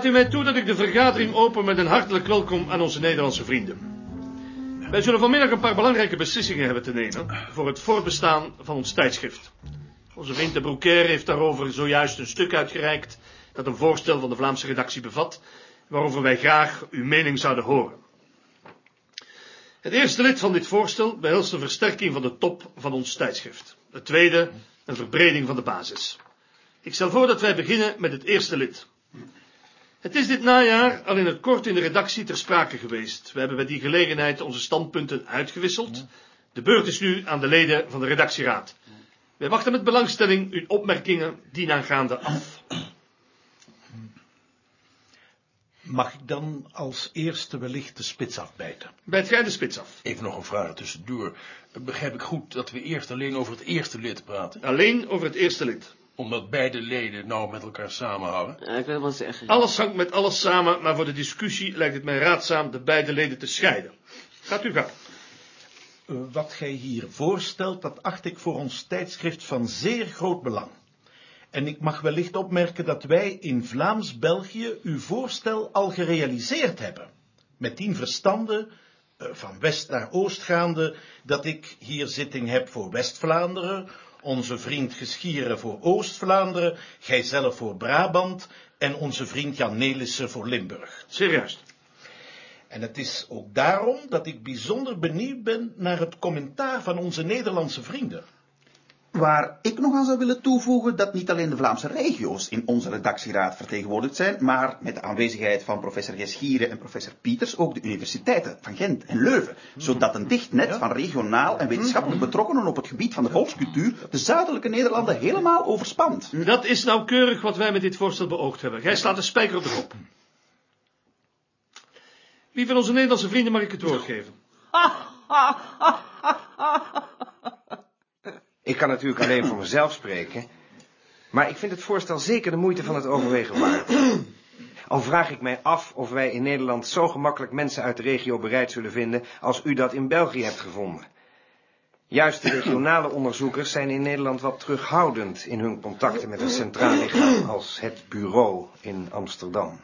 Staat u mij toe dat ik de vergadering open met een hartelijk welkom aan onze Nederlandse vrienden. Wij zullen vanmiddag een paar belangrijke beslissingen hebben te nemen voor het voortbestaan van ons tijdschrift. Onze vriend de Broekaire heeft daarover zojuist een stuk uitgereikt dat een voorstel van de Vlaamse redactie bevat, waarover wij graag uw mening zouden horen. Het eerste lid van dit voorstel behelst een versterking van de top van ons tijdschrift. Het tweede, een verbreding van de basis. Ik stel voor dat wij beginnen met het eerste lid. Het is dit najaar al in het kort in de redactie ter sprake geweest. We hebben bij die gelegenheid onze standpunten uitgewisseld. De beurt is nu aan de leden van de redactieraad. Wij wachten met belangstelling uw opmerkingen dienaangaande af. Mag ik dan als eerste wellicht de spits afbijten? Bijt jij de spits af? Even nog een vraag tussendoor. Begrijp ik goed dat we eerst alleen over het eerste lid praten? Alleen over het eerste lid. Omdat beide leden nou met elkaar samenhouden? Ja, ik wil wel zeggen. Alles hangt met alles samen, maar voor de discussie lijkt het mij raadzaam de beide leden te scheiden. Gaat u gang. Uh, wat gij hier voorstelt, dat acht ik voor ons tijdschrift van zeer groot belang. En ik mag wellicht opmerken dat wij in Vlaams-België uw voorstel al gerealiseerd hebben. Met tien verstanden, uh, van west naar oost gaande, dat ik hier zitting heb voor West-Vlaanderen, onze vriend Geschieren voor Oost-Vlaanderen, gijzelf voor Brabant en onze vriend Jan Nelissen voor Limburg. Serieus. En het is ook daarom dat ik bijzonder benieuwd ben naar het commentaar van onze Nederlandse vrienden. Waar ik nog aan zou willen toevoegen dat niet alleen de Vlaamse regio's in onze redactieraad vertegenwoordigd zijn, maar met de aanwezigheid van professor Geschieren en professor Pieters ook de universiteiten van Gent en Leuven, zodat een dicht net van regionaal en wetenschappelijk betrokkenen op het gebied van de volkscultuur de zuidelijke Nederlanden helemaal overspant. Dat is nauwkeurig wat wij met dit voorstel beoogd hebben. Gij slaat de spijker op de kop. Wie van onze Nederlandse vrienden mag ik het woord geven? Ik kan natuurlijk alleen voor mezelf spreken, maar ik vind het voorstel zeker de moeite van het overwegen waard. Al vraag ik mij af of wij in Nederland zo gemakkelijk mensen uit de regio bereid zullen vinden als u dat in België hebt gevonden. Juist de regionale onderzoekers zijn in Nederland wat terughoudend in hun contacten met een centraal lichaam als het bureau in Amsterdam.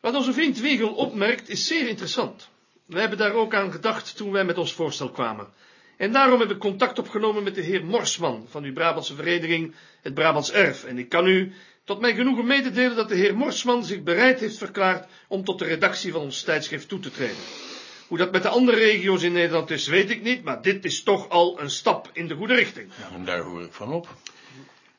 Wat onze vriend Wiegel opmerkt is zeer interessant. We hebben daar ook aan gedacht toen wij met ons voorstel kwamen. En daarom heb ik contact opgenomen met de heer Morsman van uw Brabantse vereniging, het Brabants Erf. En ik kan u tot mijn genoegen mededelen dat de heer Morsman zich bereid heeft verklaard om tot de redactie van ons tijdschrift toe te treden. Hoe dat met de andere regio's in Nederland is, weet ik niet, maar dit is toch al een stap in de goede richting. Ja, en daar hoor ik van op.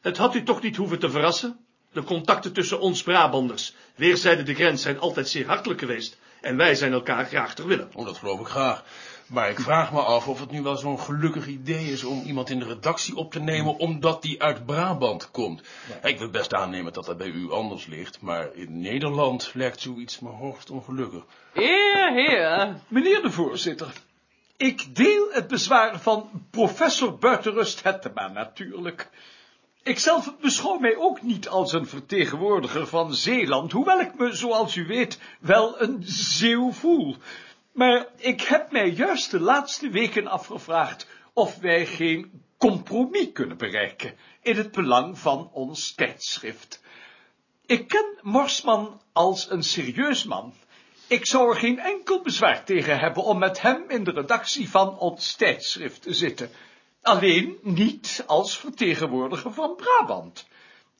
Het had u toch niet hoeven te verrassen? De contacten tussen ons Brabanders, weerszijden de grens, zijn altijd zeer hartelijk geweest. En wij zijn elkaar graag ter willen. Oh, dat geloof ik graag. Maar ik vraag me af of het nu wel zo'n gelukkig idee is om iemand in de redactie op te nemen omdat die uit Brabant komt. Ja. Ik wil best aannemen dat dat bij u anders ligt, maar in Nederland lijkt zoiets me hoogst ongelukkig. Heer, heer, meneer de voorzitter. Ik deel het bezwaar van professor Buitenrust Hettema natuurlijk. Ikzelf beschouw mij ook niet als een vertegenwoordiger van Zeeland, hoewel ik me, zoals u weet, wel een zeeuw voel. Maar ik heb mij juist de laatste weken afgevraagd of wij geen compromis kunnen bereiken in het belang van ons tijdschrift. Ik ken Morsman als een serieus man. Ik zou er geen enkel bezwaar tegen hebben om met hem in de redactie van ons tijdschrift te zitten. Alleen niet als vertegenwoordiger van Brabant.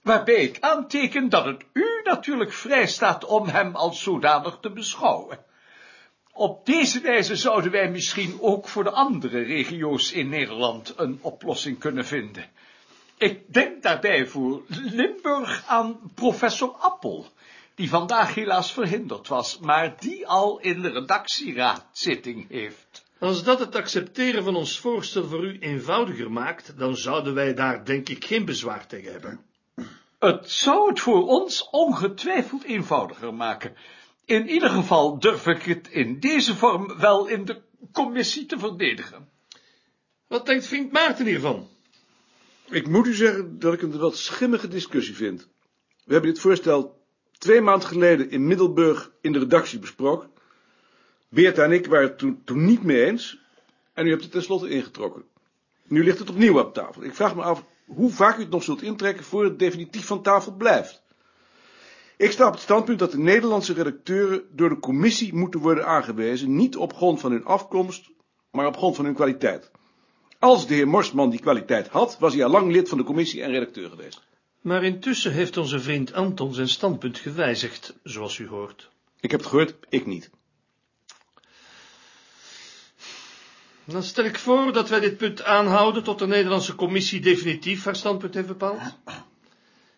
Waarbij ik aanteken dat het u natuurlijk vrij staat om hem als zodanig te beschouwen. Op deze wijze zouden wij misschien ook voor de andere regio's in Nederland een oplossing kunnen vinden. Ik denk daarbij voor Limburg aan professor Appel, die vandaag helaas verhinderd was, maar die al in de redactieraad zitting heeft. Als dat het accepteren van ons voorstel voor u eenvoudiger maakt, dan zouden wij daar denk ik geen bezwaar tegen hebben. Het zou het voor ons ongetwijfeld eenvoudiger maken. In ieder geval durf ik het in deze vorm wel in de commissie te verdedigen. Wat denkt vriend Maarten hiervan? Ik moet u zeggen dat ik het een wat schimmige discussie vind. We hebben dit voorstel twee maanden geleden in Middelburg in de redactie besproken. Beerta en ik waren het toen, toen niet mee eens. En u hebt het tenslotte ingetrokken. Nu ligt het opnieuw op tafel. Ik vraag me af hoe vaak u het nog zult intrekken voor het definitief van tafel blijft. Ik sta op het standpunt dat de Nederlandse redacteuren door de commissie moeten worden aangewezen, niet op grond van hun afkomst, maar op grond van hun kwaliteit. Als de heer Morsman die kwaliteit had, was hij al lang lid van de commissie en redacteur geweest. Maar intussen heeft onze vriend Anton zijn standpunt gewijzigd, zoals u hoort. Ik heb het gehoord, ik niet. Dan stel ik voor dat wij dit punt aanhouden tot de Nederlandse commissie definitief haar standpunt heeft bepaald.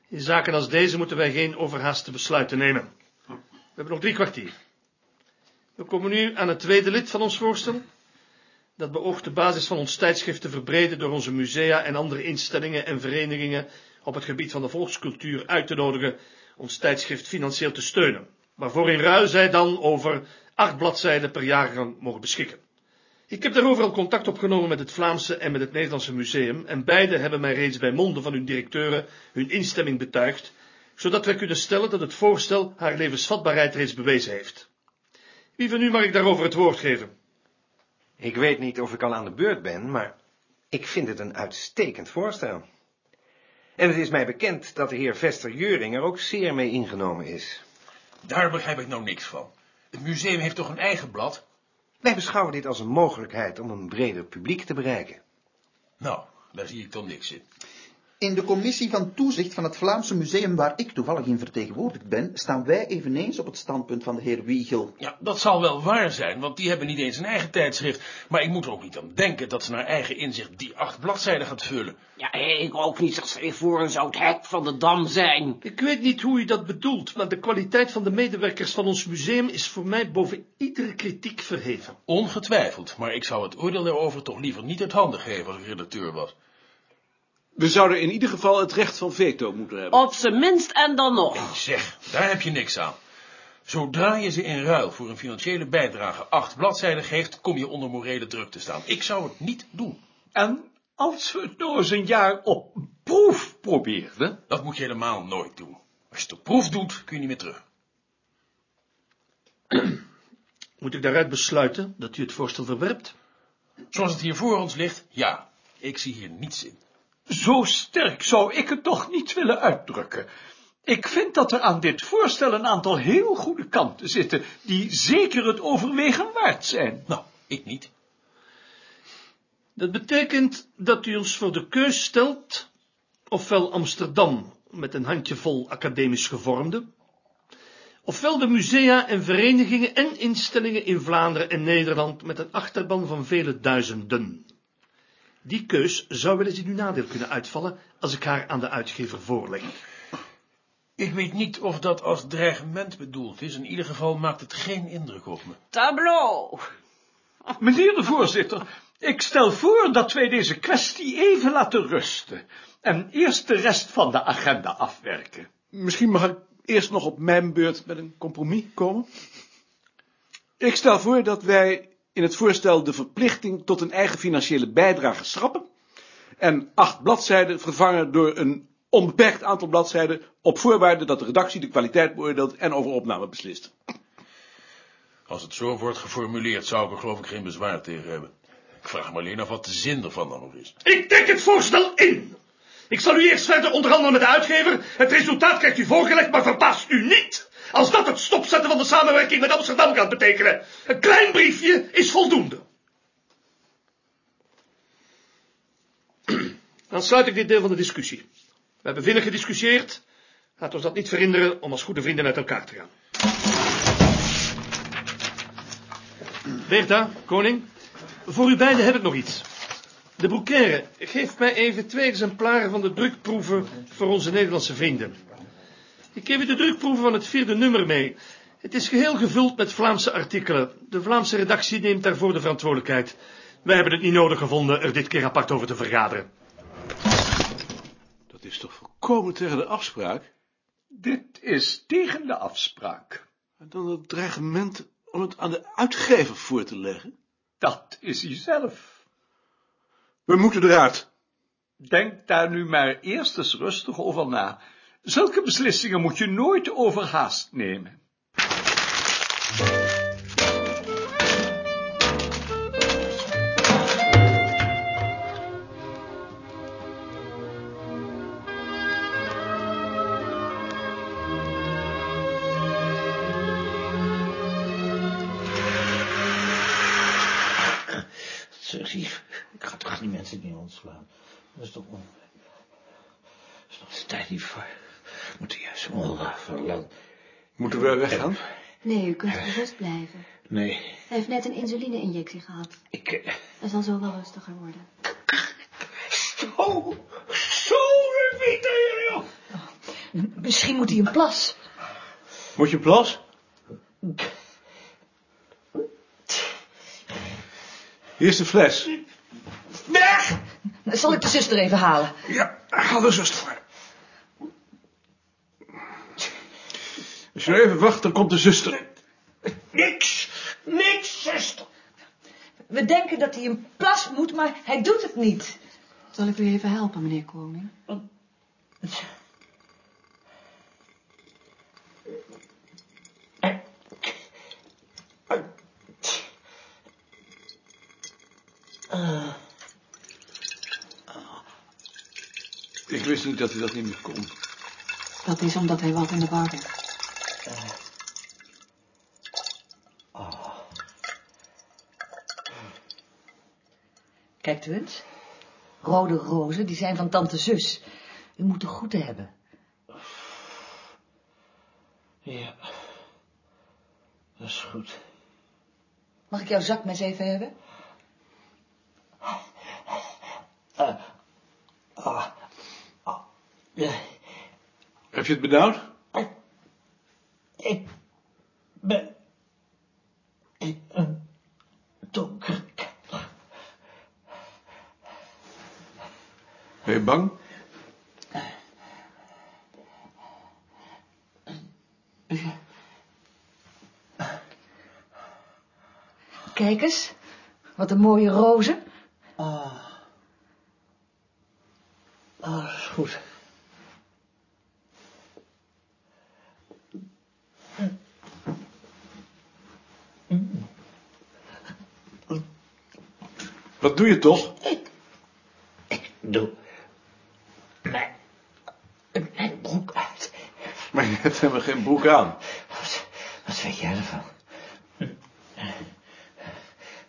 In zaken als deze moeten wij geen overhaaste besluiten nemen. We hebben nog drie kwartier. We komen nu aan het tweede lid van ons voorstel. Dat beoogt de basis van ons tijdschrift te verbreden door onze musea en andere instellingen en verenigingen op het gebied van de volkscultuur uit te nodigen ons tijdschrift financieel te steunen, waarvoor in ruil zij dan over acht bladzijden per jaargang mogen beschikken. Ik heb daarover al contact opgenomen met het Vlaamse en met het Nederlandse museum en beide hebben mij reeds bij monden van hun directeuren hun instemming betuigd, zodat wij kunnen stellen dat het voorstel haar levensvatbaarheid reeds bewezen heeft. Wie van u mag ik daarover het woord geven? Ik weet niet of ik al aan de beurt ben, maar ik vind het een uitstekend voorstel. En het is mij bekend dat de heer Vester Jeuring er ook zeer mee ingenomen is. Daar begrijp ik nou niks van. Het museum heeft toch een eigen blad? Wij beschouwen dit als een mogelijkheid om een breder publiek te bereiken. Nou, daar zie ik toch niks in. In de commissie van toezicht van het Vlaamse museum waar ik toevallig in vertegenwoordigd ben, staan wij eveneens op het standpunt van de heer Wiegel. Ja, dat zal wel waar zijn, want die hebben niet eens een eigen tijdschrift. Maar ik moet er ook niet aan denken dat ze naar eigen inzicht die acht bladzijden gaat vullen. Ja, ik ook niet. Stel je voor, een zou het hek van de dam zijn. Ik weet niet hoe u dat bedoelt, maar de kwaliteit van de medewerkers van ons museum is voor mij boven iedere kritiek verheven. Ongetwijfeld, maar ik zou het oordeel daarover toch liever niet uit handen geven als ik redacteur was. We zouden in ieder geval het recht van veto moeten hebben. Op zijn minst en dan nog. Zeg, daar heb je niks aan. Zodra je ze in ruil voor een financiële bijdrage acht bladzijden geeft, kom je onder morele druk te staan. Ik zou het niet doen. En als we het nou eens een jaar op proef probeerden? Dat moet je helemaal nooit doen. Als je het op proef doet, kun je niet meer terug. Moet ik daaruit besluiten dat u het voorstel verwerpt? Zoals het hier voor ons ligt, ja. Ik zie hier niets in. Zo sterk zou ik het toch niet willen uitdrukken. Ik vind dat er aan dit voorstel een aantal heel goede kanten zitten, die zeker het overwegen waard zijn. Nou, ik niet. Dat betekent dat u ons voor de keus stelt, ofwel Amsterdam met een handjevol academisch gevormde, ofwel de musea en verenigingen en instellingen in Vlaanderen en Nederland met een achterban van vele duizenden. Die keus zou wel eens in uw nadeel kunnen uitvallen als ik haar aan de uitgever voorleg. Ik weet niet of dat als dreigement bedoeld is. In ieder geval maakt het geen indruk op me. Tableau. Meneer de voorzitter, ik stel voor dat wij deze kwestie even laten rusten en eerst de rest van de agenda afwerken. Misschien mag ik eerst nog op mijn beurt met een compromis komen. Ik stel voor dat wij in het voorstel de verplichting tot een eigen financiële bijdrage schrappen en acht bladzijden vervangen door een onbeperkt aantal bladzijden op voorwaarde dat de redactie de kwaliteit beoordeelt en over opname beslist. Als het zo wordt geformuleerd, zou ik er geloof ik geen bezwaar tegen hebben. Ik vraag me alleen af wat de zin ervan dan nog is. Ik trek het voorstel in. Ik zal u eerst verder onderhandelen met de uitgever. Het resultaat krijgt u voorgelegd, maar verbaast u niet. Als dat het stopzetten van de samenwerking met Amsterdam gaat betekenen. Een klein briefje is voldoende. Dan sluit ik dit deel van de discussie. We hebben vinnig gediscussieerd. Laat ons dat niet verhinderen om als goede vrienden uit elkaar te gaan. Bertha, koning, voor u beiden heb ik nog iets. De Broekaire, geef mij even twee exemplaren van de drukproeven voor onze Nederlandse vrienden. Ik geef u de drukproeven van het vierde nummer mee. Het is geheel gevuld met Vlaamse artikelen. De Vlaamse redactie neemt daarvoor de verantwoordelijkheid. Wij hebben het niet nodig gevonden er dit keer apart over te vergaderen. Dat is toch volkomen tegen de afspraak? Dit is tegen de afspraak. En dan het dreigement om het aan de uitgever voor te leggen? Dat is hij zelf. We moeten eruit. Denk daar nu maar eerst eens rustig over na. Zulke beslissingen moet je nooit overhaast nemen. mensen niet ontslaan. Dat is toch on... Dat is nog de tijd die voor. We moeten juist onverland. Moeten we weggaan? Nee, u kunt gerust blijven. Nee, Hij heeft net een insuline-injectie gehad. ik... eh, Hij zal zo wel rustiger worden. Zo, zo, Pieter, joh. Misschien moet hij een plas. Moet je een plas? Hier is de fles. Weg! Zal ik de zuster even halen? Ja, haal de zuster Als je nou even wacht, dan komt de zuster. Niks, niks, zuster. We denken dat hij een plas moet, maar hij doet het niet. Zal ik u even helpen, meneer Koning? Ik wist niet dat hij dat niet meer kon. Dat is omdat hij wat in de war is. Kijkt u eens. Rode rozen, die zijn van tante zus. U moet de goede hebben. Ja, dat is goed. Mag ik jouw zakmes even hebben? Ja, Heb je het benauwd? ik ben in een donkere Ben je bang? Kijk eens. Wat een mooie rozen. Ah, dat is goed. Wat doe je toch? Ik doe mijn, mijn broek uit. Hebt helemaal geen broek aan. Wat, wat weet jij ervan?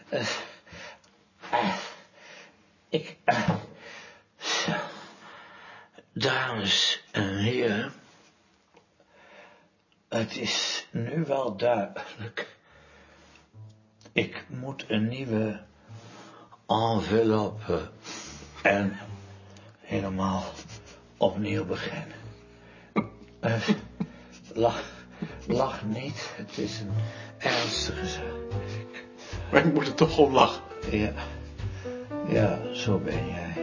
Eh, eh, ik... eh, zo. Dames en heren. Het is nu wel duidelijk. Ik moet een nieuwe enveloppe en helemaal opnieuw beginnen. Lach, lach niet, het is een ernstige zaak. Maar ik moet er toch om lachen. Ja, ja, zo ben jij.